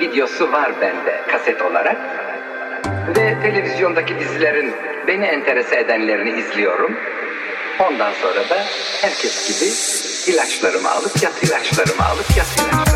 videosu var bende kaset olarak. Ve televizyondaki dizilerin beni enterese edenlerini izliyorum. Ondan sonra da herkes gibi ilaçlarımı alıp yat ilaçlarımı alıp yat ilaçlarımı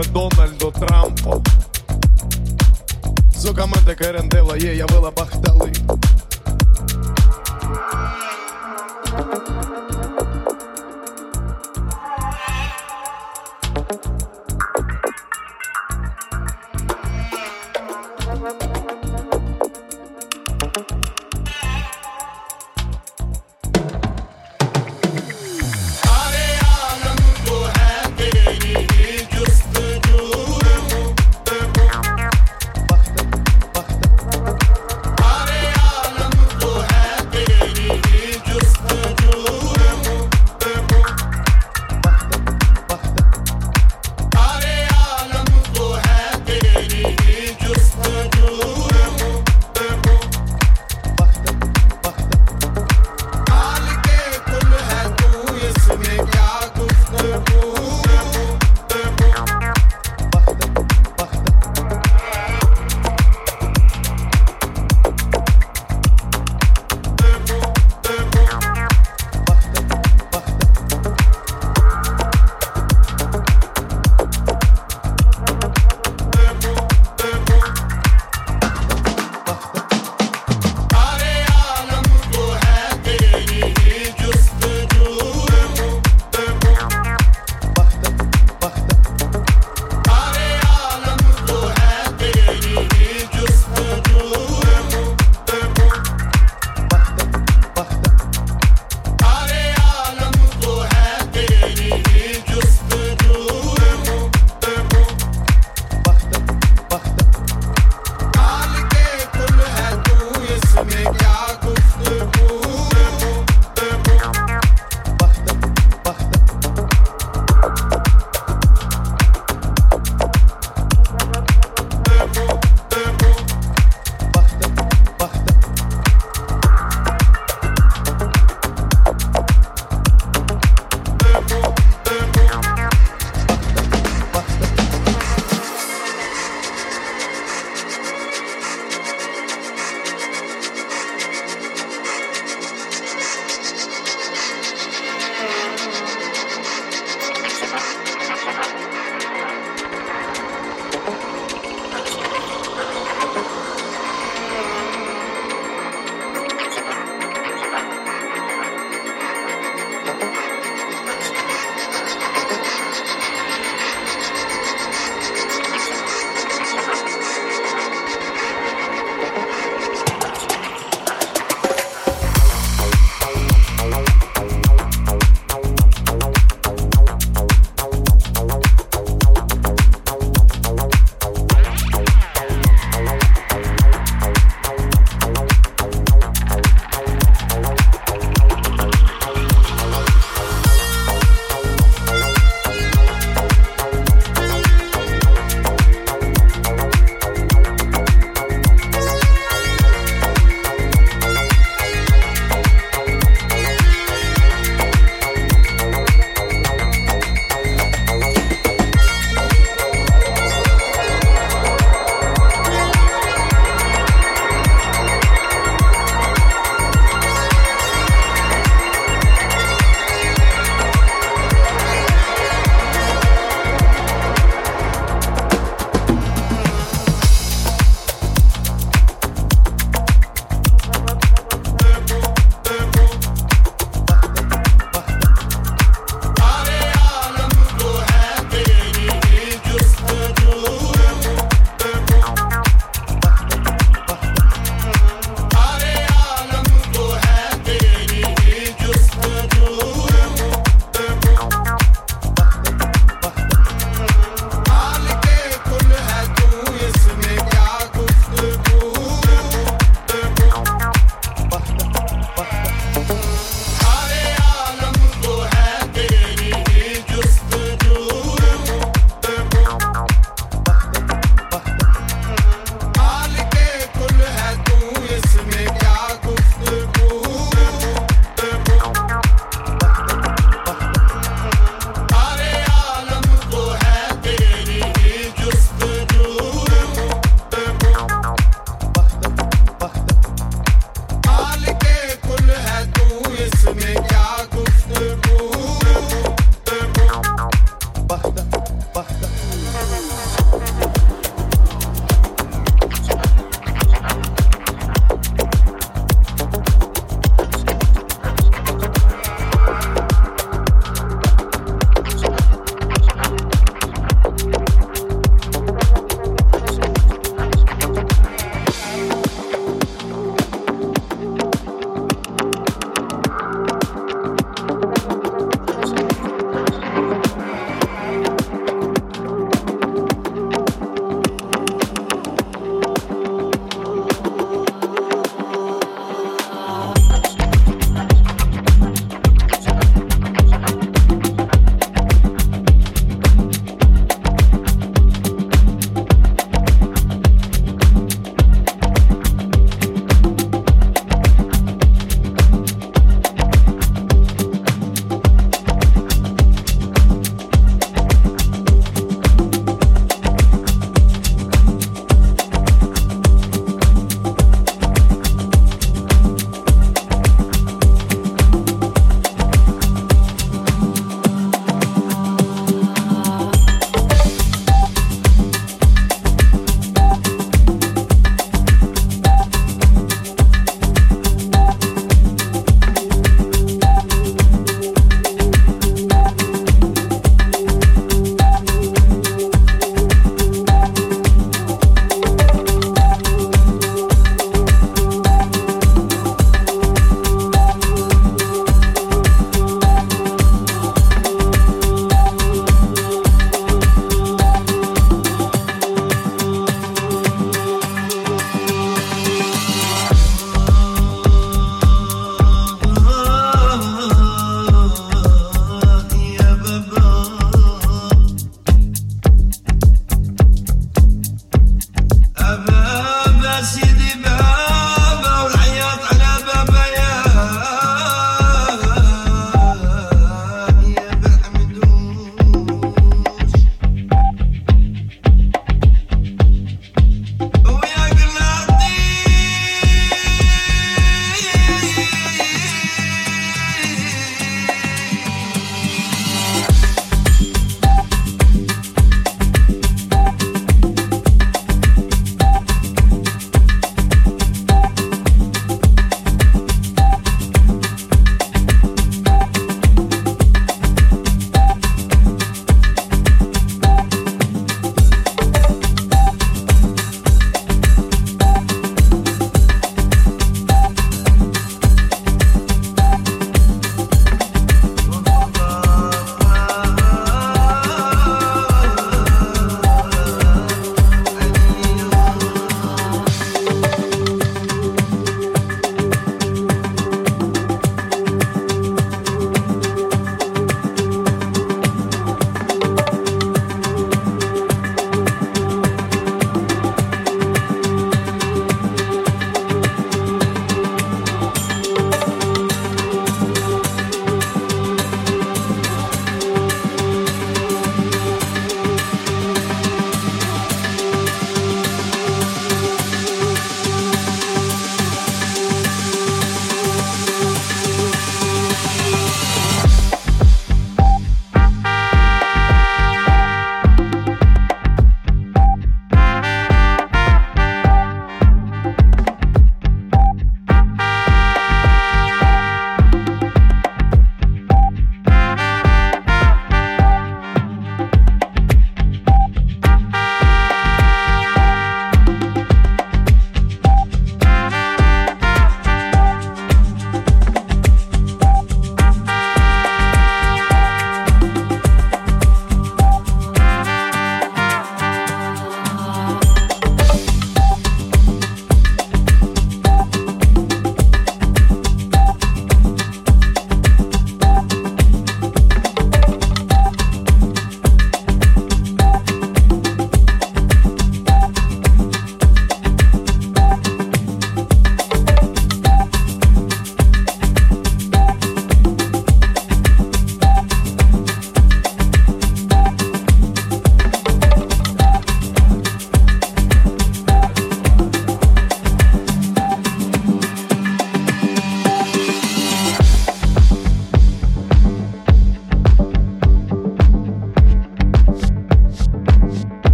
и Дональду Трампу Зукаменте Керендела є, явила бахтали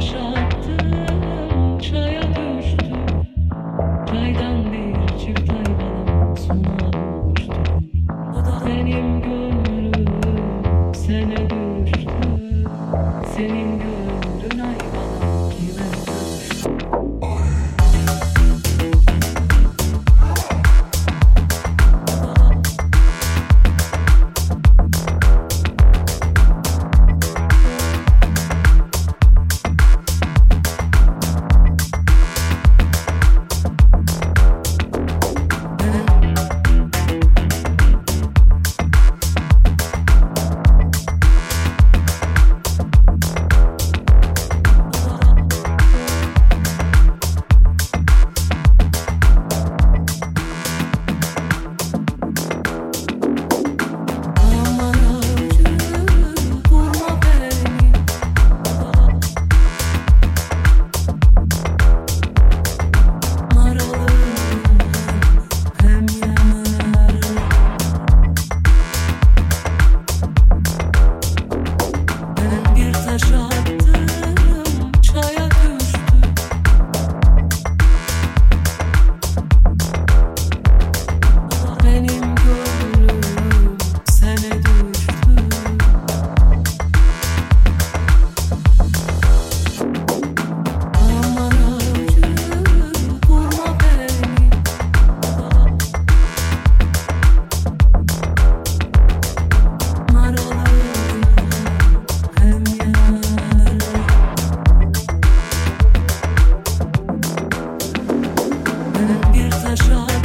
special. chance.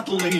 happily.